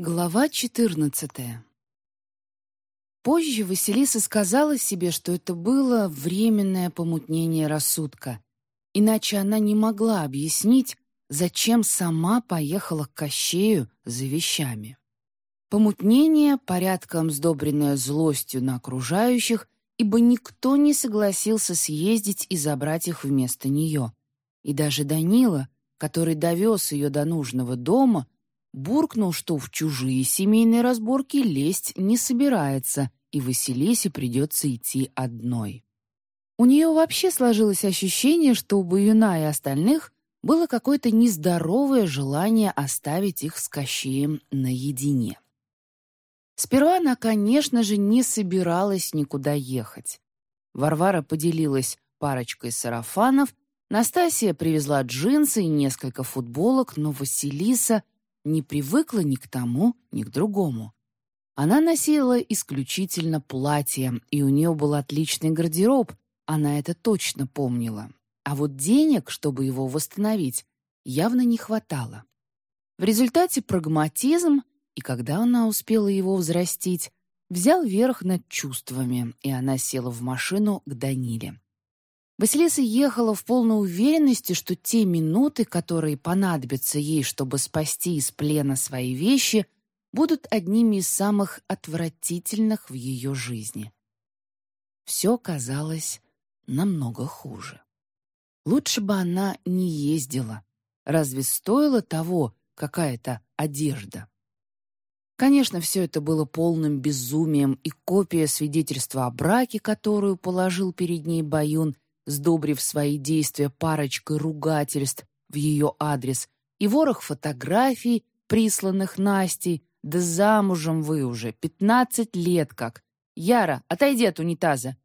Глава 14 Позже Василиса сказала себе, что это было временное помутнение рассудка, иначе она не могла объяснить, зачем сама поехала к Кощею за вещами. Помутнение, порядком сдобренное злостью на окружающих, ибо никто не согласился съездить и забрать их вместо нее. И даже Данила, который довез ее до нужного дома, буркнул, что в чужие семейные разборки лезть не собирается, и Василисе придется идти одной. У нее вообще сложилось ощущение, что у Баюна и остальных было какое-то нездоровое желание оставить их с Кощеем наедине. Сперва она, конечно же, не собиралась никуда ехать. Варвара поделилась парочкой сарафанов, Настасья привезла джинсы и несколько футболок, но Василиса — не привыкла ни к тому, ни к другому. Она носила исключительно платье, и у нее был отличный гардероб, она это точно помнила. А вот денег, чтобы его восстановить, явно не хватало. В результате прагматизм, и когда она успела его взрастить, взял верх над чувствами, и она села в машину к Даниле. Василиса ехала в полной уверенности, что те минуты, которые понадобятся ей, чтобы спасти из плена свои вещи, будут одними из самых отвратительных в ее жизни. Все казалось намного хуже. Лучше бы она не ездила. Разве стоило того какая-то одежда? Конечно, все это было полным безумием, и копия свидетельства о браке, которую положил перед ней Баюн — сдобрив свои действия парочкой ругательств в ее адрес, и ворох фотографий, присланных Настей, да замужем вы уже, пятнадцать лет как. Яра, отойди от унитаза.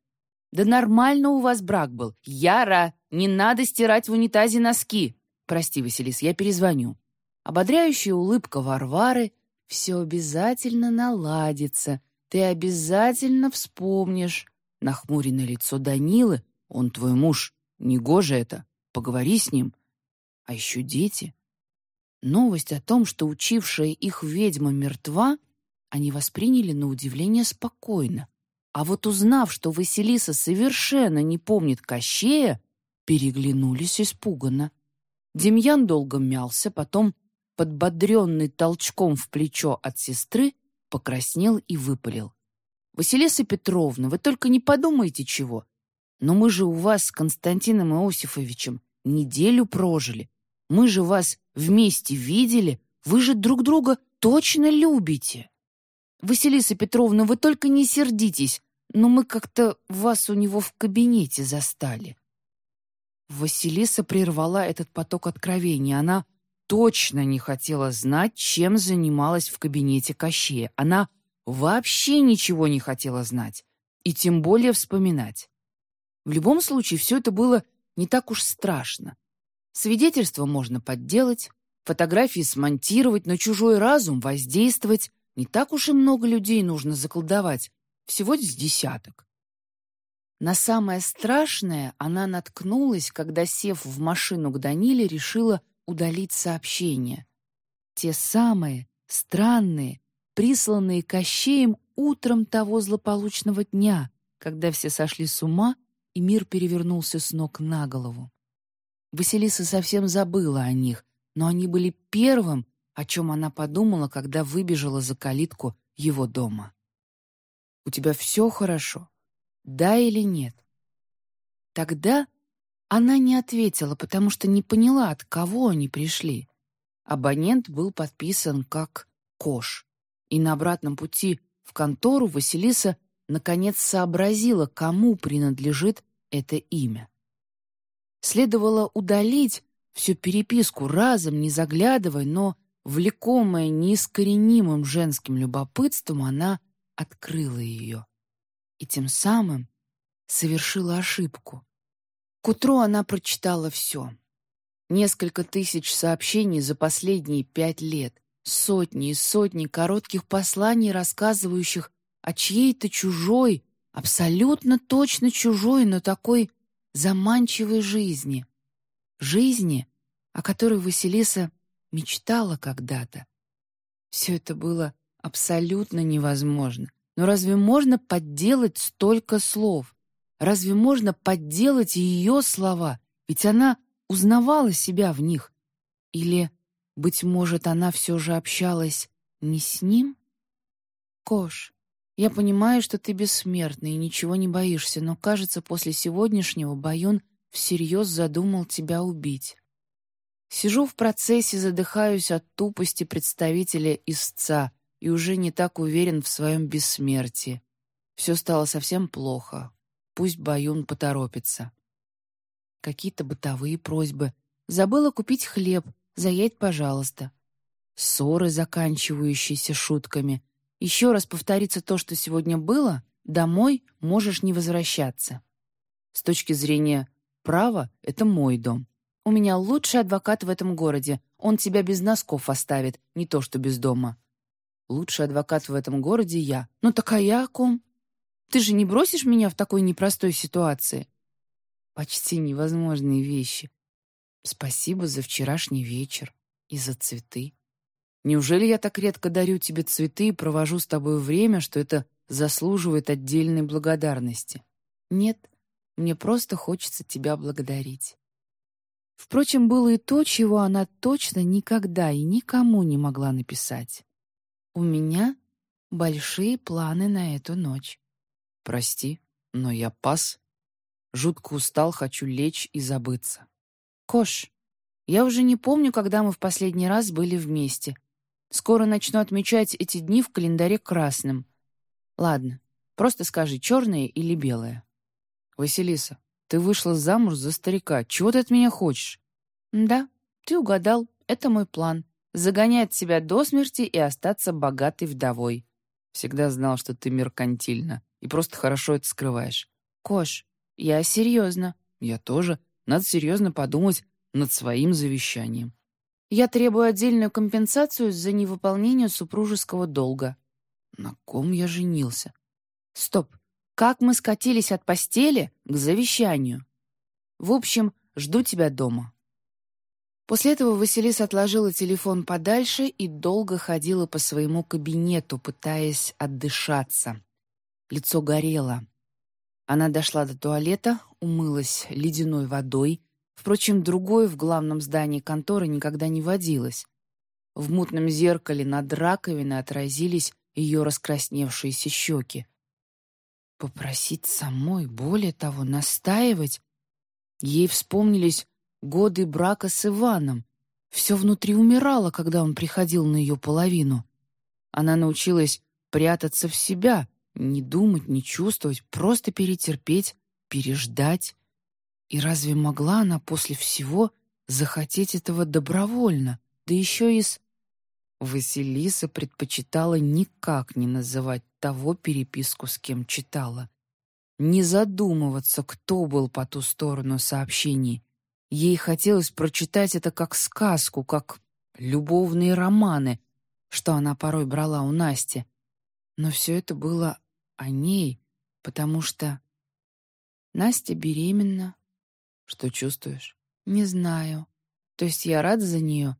Да нормально у вас брак был. Яра, не надо стирать в унитазе носки. Прости, Василис, я перезвоню. Ободряющая улыбка Варвары «Все обязательно наладится, ты обязательно вспомнишь». Нахмуренное лицо Данилы он твой муж. Негоже это. Поговори с ним. А еще дети. Новость о том, что учившая их ведьма мертва, они восприняли на удивление спокойно. А вот узнав, что Василиса совершенно не помнит Кощея, переглянулись испуганно. Демьян долго мялся, потом, подбодренный толчком в плечо от сестры, покраснел и выпалил. «Василиса Петровна, вы только не подумайте чего. Но мы же у вас с Константином Иосифовичем неделю прожили. Мы же вас вместе видели. Вы же друг друга точно любите. Василиса Петровна, вы только не сердитесь, но мы как-то вас у него в кабинете застали. Василиса прервала этот поток откровений. Она точно не хотела знать, чем занималась в кабинете Кощея. Она вообще ничего не хотела знать, и тем более вспоминать. В любом случае, все это было не так уж страшно. Свидетельство можно подделать, фотографии смонтировать, на чужой разум воздействовать. Не так уж и много людей нужно заколдовать, всего с десяток. На самое страшное она наткнулась, когда, сев в машину к Даниле, решила удалить сообщения. Те самые, странные, присланные Кощеем утром того злополучного дня, когда все сошли с ума и мир перевернулся с ног на голову. Василиса совсем забыла о них, но они были первым, о чем она подумала, когда выбежала за калитку его дома. «У тебя все хорошо? Да или нет?» Тогда она не ответила, потому что не поняла, от кого они пришли. Абонент был подписан как «Кош», и на обратном пути в контору Василиса наконец сообразила, кому принадлежит это имя. Следовало удалить всю переписку разом, не заглядывая, но, влекомая неискоренимым женским любопытством, она открыла ее. И тем самым совершила ошибку. К утру она прочитала все. Несколько тысяч сообщений за последние пять лет, сотни и сотни коротких посланий, рассказывающих о чьей-то чужой, абсолютно точно чужой, но такой заманчивой жизни. Жизни, о которой Василиса мечтала когда-то. Все это было абсолютно невозможно. Но разве можно подделать столько слов? Разве можно подделать ее слова? Ведь она узнавала себя в них. Или, быть может, она все же общалась не с ним? Кош, я понимаю, что ты бессмертный и ничего не боишься, но, кажется, после сегодняшнего Баюн всерьез задумал тебя убить. Сижу в процессе, задыхаюсь от тупости представителя истца и уже не так уверен в своем бессмертии. Все стало совсем плохо. Пусть Баюн поторопится. Какие-то бытовые просьбы. Забыла купить хлеб. Заедь, пожалуйста. Ссоры, заканчивающиеся шутками. Еще раз повторится то, что сегодня было, домой можешь не возвращаться. С точки зрения права, это мой дом. У меня лучший адвокат в этом городе. Он тебя без носков оставит, не то что без дома. Лучший адвокат в этом городе я. Ну так а я о ком? Ты же не бросишь меня в такой непростой ситуации? Почти невозможные вещи. Спасибо за вчерашний вечер и за цветы. Неужели я так редко дарю тебе цветы и провожу с тобой время, что это заслуживает отдельной благодарности? Нет, мне просто хочется тебя благодарить. Впрочем, было и то, чего она точно никогда и никому не могла написать. У меня большие планы на эту ночь. Прости, но я пас. Жутко устал, хочу лечь и забыться. Кош, я уже не помню, когда мы в последний раз были вместе. Скоро начну отмечать эти дни в календаре красным. Ладно, просто скажи, черное или белое. Василиса, ты вышла замуж за старика. Чего ты от меня хочешь? Да, ты угадал. Это мой план. Загонять себя до смерти и остаться богатой вдовой. Всегда знал, что ты меркантильна и просто хорошо это скрываешь. Кош, я серьезно. Я тоже. Надо серьезно подумать над своим завещанием. Я требую отдельную компенсацию за невыполнение супружеского долга. На ком я женился? Стоп. Как мы скатились от постели к завещанию? В общем, жду тебя дома. После этого Василиса отложила телефон подальше и долго ходила по своему кабинету, пытаясь отдышаться. Лицо горело. Она дошла до туалета, умылась ледяной водой. Впрочем, другой в главном здании конторы никогда не водилось. В мутном зеркале над раковиной отразились ее раскрасневшиеся щеки. Попросить самой, более того, настаивать? Ей вспомнились годы брака с Иваном. Все внутри умирало, когда он приходил на ее половину. Она научилась прятаться в себя, не думать, не чувствовать, просто перетерпеть, переждать. И разве могла она после всего захотеть этого добровольно, да еще и с... Василиса предпочитала никак не называть того переписку, с кем читала. Не задумываться, кто был по ту сторону сообщений. Ей хотелось прочитать это как сказку, как любовные романы, что она порой брала у Насти. Но все это было о ней, потому что... Настя беременна. Что чувствуешь? Не знаю. То есть я рада за нее.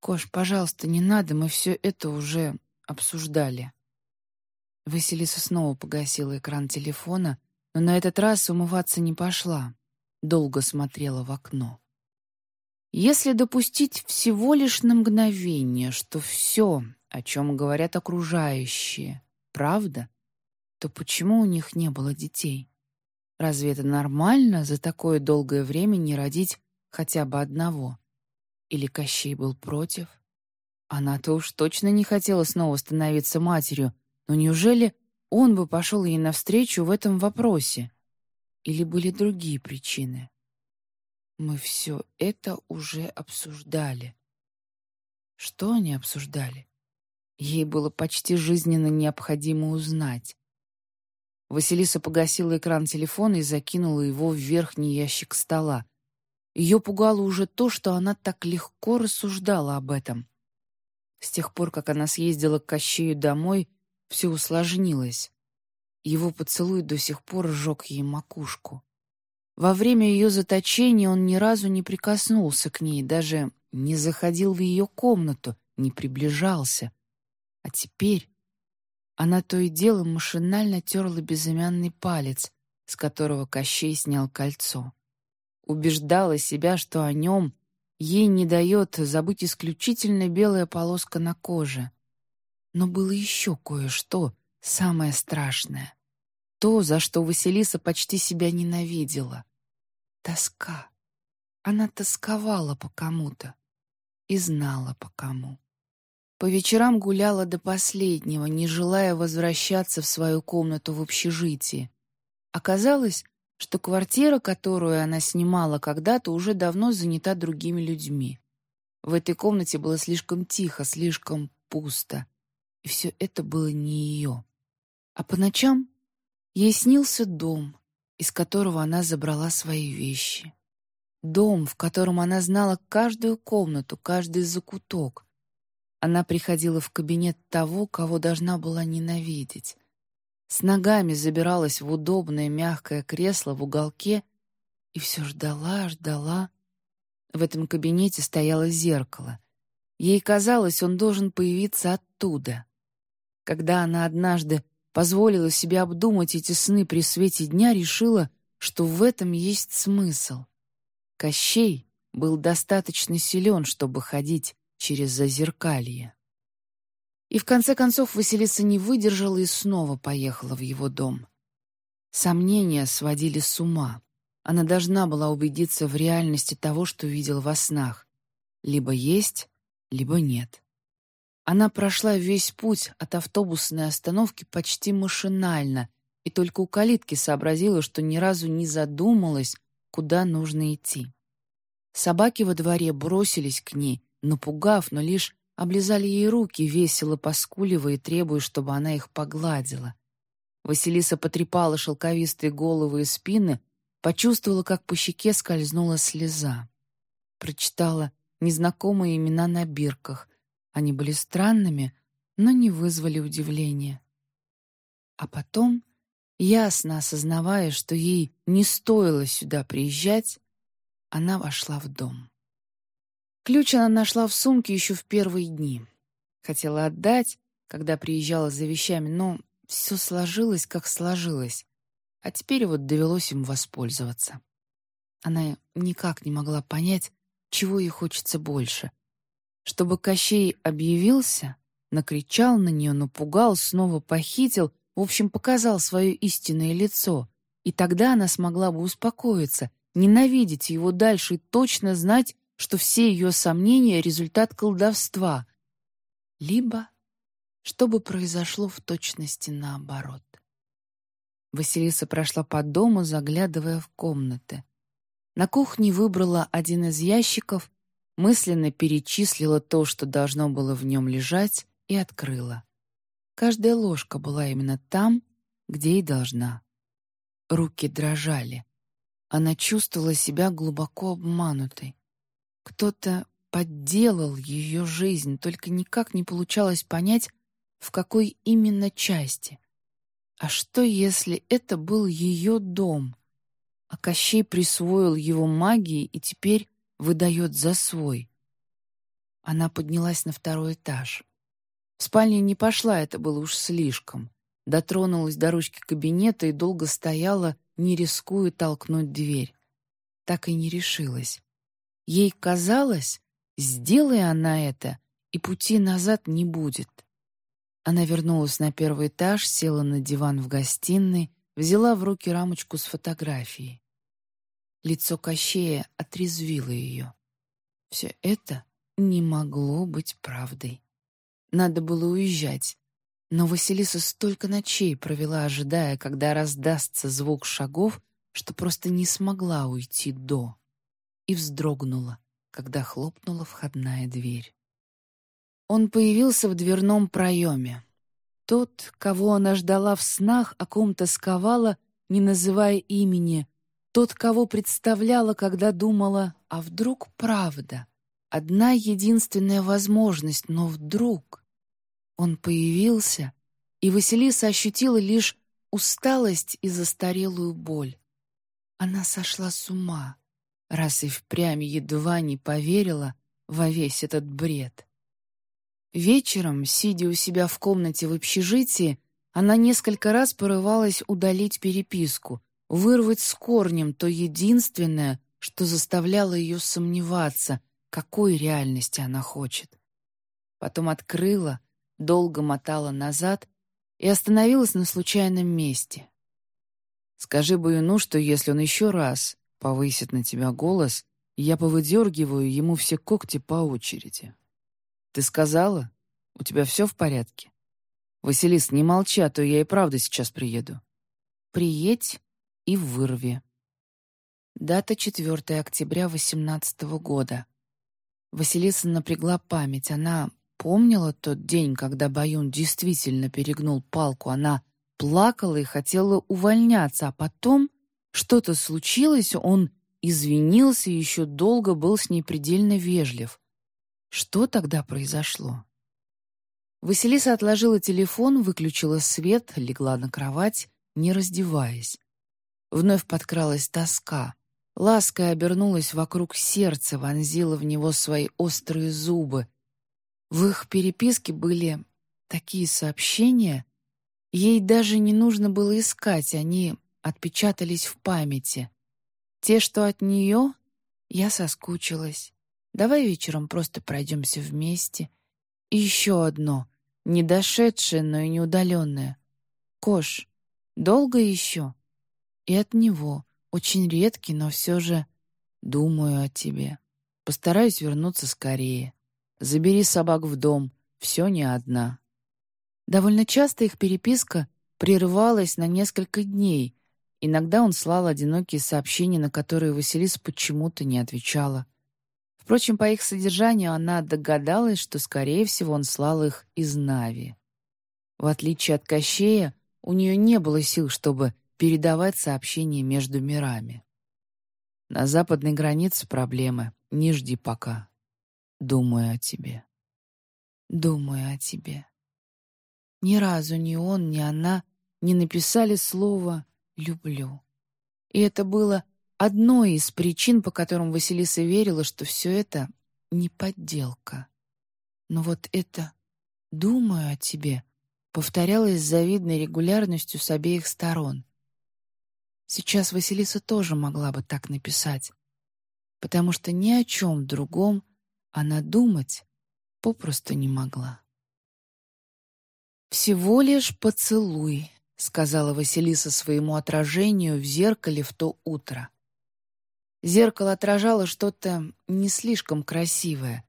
Кош, пожалуйста, не надо, мы все это уже обсуждали. Василиса снова погасила экран телефона, но на этот раз умываться не пошла. Долго смотрела в окно. Если допустить всего лишь на мгновение, что все, о чем говорят окружающие, правда, то почему у них не было детей? Разве это нормально за такое долгое время не родить хотя бы одного? Или Кощей был против? Она-то уж точно не хотела снова становиться матерью, но неужели он бы пошел ей навстречу в этом вопросе? Или были другие причины? Мы все это уже обсуждали. Что они обсуждали? Ей было почти жизненно необходимо узнать. Василиса погасила экран телефона и закинула его в верхний ящик стола. Ее пугало уже то, что она так легко рассуждала об этом. С тех пор, как она съездила к Кощею домой, все усложнилось. Его поцелуй до сих пор сжег ей макушку. Во время ее заточения он ни разу не прикоснулся к ней, даже не заходил в ее комнату, не приближался. А теперь она то и дело машинально терла безымянный палец, с которого Кощей снял кольцо. Убеждала себя, что о нем ей не дает забыть исключительно белая полоска на коже. Но было еще кое-что, самое страшное. То, за что Василиса почти себя ненавидела. Тоска. Она тосковала по кому-то и знала по кому. По вечерам гуляла до последнего, не желая возвращаться в свою комнату в общежитии. Оказалось, что квартира, которую она снимала когда-то, уже давно занята другими людьми. В этой комнате было слишком тихо, слишком пусто. И все это было не ее. А по ночам ей снился дом, из которого она забрала свои вещи. Дом, в котором она знала каждую комнату, каждый закуток, она приходила в кабинет того, кого должна была ненавидеть. С ногами забиралась в удобное мягкое кресло в уголке и все ждала, ждала. В этом кабинете стояло зеркало. Ей казалось, он должен появиться оттуда. Когда она однажды позволила себе обдумать эти сны при свете дня, решила, что в этом есть смысл. Кощей был достаточно силен, чтобы ходить через зазеркалье. И в конце концов Василиса не выдержала и снова поехала в его дом. Сомнения сводили с ума. Она должна была убедиться в реальности того, что видел во снах. Либо есть, либо нет. Она прошла весь путь от автобусной остановки почти машинально и только у калитки сообразила, что ни разу не задумалась, куда нужно идти. Собаки во дворе бросились к ней, напугав, но лишь облизали ей руки, весело поскуливая и требуя, чтобы она их погладила. Василиса потрепала шелковистые головы и спины, почувствовала, как по щеке скользнула слеза. Прочитала незнакомые имена на бирках. Они были странными, но не вызвали удивления. А потом, ясно осознавая, что ей не стоило сюда приезжать, она вошла в дом. Ключ она нашла в сумке еще в первые дни. Хотела отдать, когда приезжала за вещами, но все сложилось, как сложилось. А теперь вот довелось им воспользоваться. Она никак не могла понять, чего ей хочется больше. Чтобы Кощей объявился, накричал на нее, напугал, снова похитил, в общем, показал свое истинное лицо. И тогда она смогла бы успокоиться, ненавидеть его дальше и точно знать, что все ее сомнения — результат колдовства, либо чтобы произошло в точности наоборот. Василиса прошла по дому, заглядывая в комнаты. На кухне выбрала один из ящиков, мысленно перечислила то, что должно было в нем лежать, и открыла. Каждая ложка была именно там, где и должна. Руки дрожали. Она чувствовала себя глубоко обманутой. Кто-то подделал ее жизнь, только никак не получалось понять, в какой именно части. А что, если это был ее дом, а Кощей присвоил его магии и теперь выдает за свой? Она поднялась на второй этаж. В спальне не пошла, это было уж слишком. Дотронулась до ручки кабинета и долго стояла, не рискуя толкнуть дверь. Так и не решилась. Ей казалось, сделай она это, и пути назад не будет. Она вернулась на первый этаж, села на диван в гостиной, взяла в руки рамочку с фотографией. Лицо Кощея отрезвило ее. Все это не могло быть правдой. Надо было уезжать. Но Василиса столько ночей провела, ожидая, когда раздастся звук шагов, что просто не смогла уйти до и вздрогнула, когда хлопнула входная дверь. Он появился в дверном проеме. Тот, кого она ждала в снах, о ком тосковала, не называя имени, тот, кого представляла, когда думала, а вдруг правда, одна единственная возможность, но вдруг... Он появился, и Василиса ощутила лишь усталость и застарелую боль. Она сошла с ума раз и впрямь едва не поверила во весь этот бред. Вечером, сидя у себя в комнате в общежитии, она несколько раз порывалась удалить переписку, вырвать с корнем то единственное, что заставляло ее сомневаться, какой реальности она хочет. Потом открыла, долго мотала назад и остановилась на случайном месте. «Скажи Баюну, что если он еще раз повысит на тебя голос, я повыдергиваю ему все когти по очереди. Ты сказала? У тебя все в порядке? Василис, не молчи, а то я и правда сейчас приеду. Приедь и вырви. Дата 4 октября 18 года. Василиса напрягла память. Она помнила тот день, когда Баюн действительно перегнул палку. Она плакала и хотела увольняться, а потом что-то случилось, он извинился и еще долго был с ней предельно вежлив. Что тогда произошло? Василиса отложила телефон, выключила свет, легла на кровать, не раздеваясь. Вновь подкралась тоска. Ласка обернулась вокруг сердца, вонзила в него свои острые зубы. В их переписке были такие сообщения. Ей даже не нужно было искать, они отпечатались в памяти. Те, что от нее, я соскучилась. Давай вечером просто пройдемся вместе. И еще одно, не дошедшее, но и неудаленное. Кош, долго еще? И от него, очень редкий, но все же думаю о тебе. Постараюсь вернуться скорее. Забери собак в дом, все не одна. Довольно часто их переписка прерывалась на несколько дней. Иногда он слал одинокие сообщения, на которые Василиса почему-то не отвечала. Впрочем, по их содержанию она догадалась, что, скорее всего, он слал их из Нави. В отличие от Кощея, у нее не было сил, чтобы передавать сообщения между мирами. На западной границе проблемы. Не жди пока. Думаю о тебе. Думаю о тебе. Ни разу ни он, ни она не написали слово «люблю». И это было одной из причин, по которым Василиса верила, что все это не подделка. Но вот это «думаю о тебе» повторялось с завидной регулярностью с обеих сторон. Сейчас Василиса тоже могла бы так написать, потому что ни о чем другом она думать попросту не могла. «Всего лишь поцелуй», — сказала Василиса своему отражению в зеркале в то утро. Зеркало отражало что-то не слишком красивое.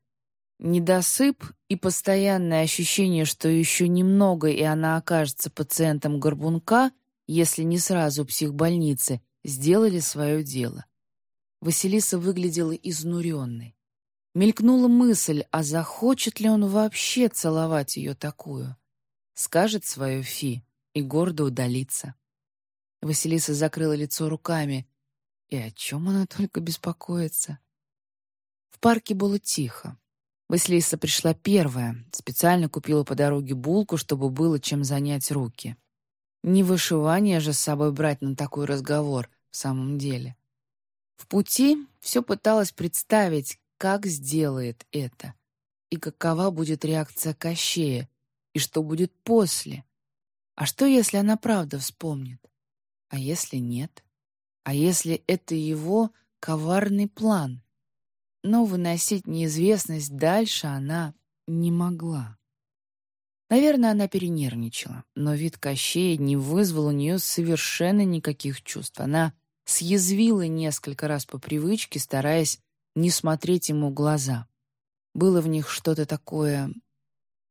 Недосып и постоянное ощущение, что еще немного, и она окажется пациентом горбунка — если не сразу психбольницы, сделали свое дело. Василиса выглядела изнуренной. Мелькнула мысль, а захочет ли он вообще целовать ее такую? Скажет свое фи и гордо удалится. Василиса закрыла лицо руками. И о чем она только беспокоится? В парке было тихо. Василиса пришла первая, специально купила по дороге булку, чтобы было чем занять руки. Не вышивание же с собой брать на такой разговор в самом деле. В пути все пыталась представить, как сделает это, и какова будет реакция Кощея, и что будет после. А что, если она правда вспомнит? А если нет? А если это его коварный план? Но выносить неизвестность дальше она не могла. Наверное, она перенервничала, но вид Кощея не вызвал у нее совершенно никаких чувств. Она съязвила несколько раз по привычке, стараясь не смотреть ему в глаза. Было в них что-то такое...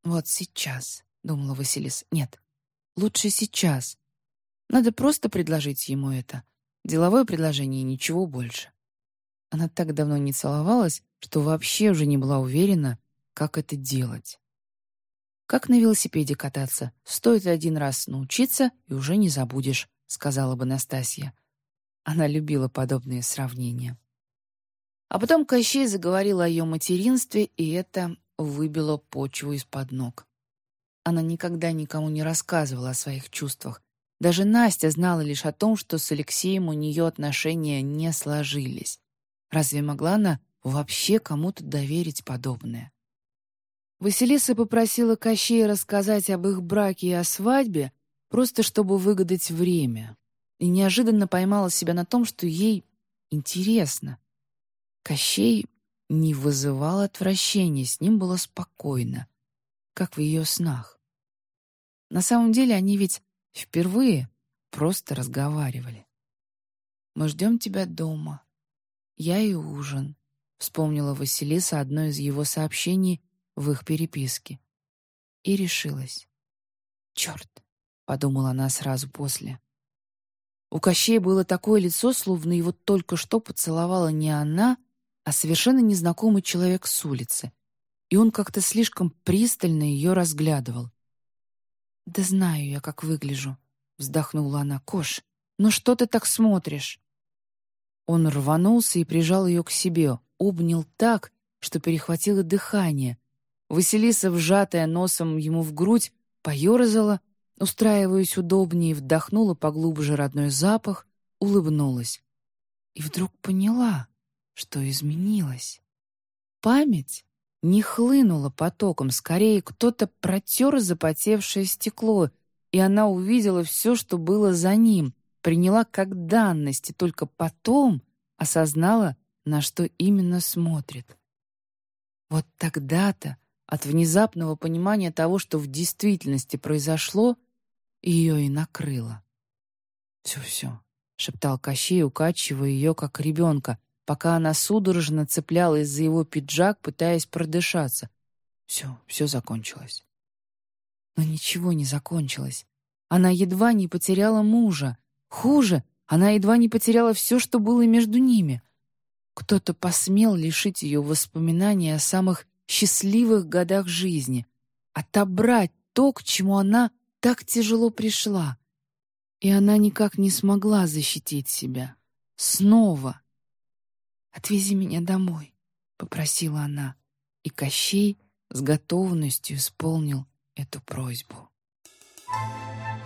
«Вот сейчас», — думала Василиса. «Нет, лучше сейчас. Надо просто предложить ему это. Деловое предложение и ничего больше». Она так давно не целовалась, что вообще уже не была уверена, как это делать. «Как на велосипеде кататься. Стоит один раз научиться, и уже не забудешь», — сказала бы Настасья. Она любила подобные сравнения. А потом Кощей заговорил о ее материнстве, и это выбило почву из-под ног. Она никогда никому не рассказывала о своих чувствах. Даже Настя знала лишь о том, что с Алексеем у нее отношения не сложились. Разве могла она вообще кому-то доверить подобное? Василиса попросила Кощея рассказать об их браке и о свадьбе, просто чтобы выгадать время, и неожиданно поймала себя на том, что ей интересно. Кощей не вызывал отвращения, с ним было спокойно, как в ее снах. На самом деле они ведь впервые просто разговаривали. «Мы ждем тебя дома. Я и ужин», — вспомнила Василиса одно из его сообщений в их переписке. И решилась. «Черт!» — подумала она сразу после. У Кощея было такое лицо, словно его только что поцеловала не она, а совершенно незнакомый человек с улицы, и он как-то слишком пристально ее разглядывал. «Да знаю я, как выгляжу», — вздохнула она. «Кош, ну что ты так смотришь?» Он рванулся и прижал ее к себе, обнял так, что перехватило дыхание. Василиса, вжатая носом ему в грудь, поерзала, устраиваясь удобнее, вдохнула поглубже родной запах, улыбнулась. И вдруг поняла, что изменилось. Память не хлынула потоком, скорее кто-то протер запотевшее стекло, и она увидела все, что было за ним, приняла как данность и только потом осознала, на что именно смотрит. Вот тогда-то, от внезапного понимания того, что в действительности произошло, ее и накрыло. «Все-все», — шептал Кощей, укачивая ее, как ребенка, пока она судорожно цеплялась за его пиджак, пытаясь продышаться. Все, все закончилось. Но ничего не закончилось. Она едва не потеряла мужа. Хуже, она едва не потеряла все, что было между ними. Кто-то посмел лишить ее воспоминаний о самых счастливых годах жизни, отобрать то, к чему она так тяжело пришла. И она никак не смогла защитить себя. Снова — «Отвези меня домой», — попросила она, и Кощей с готовностью исполнил эту просьбу. Thank you.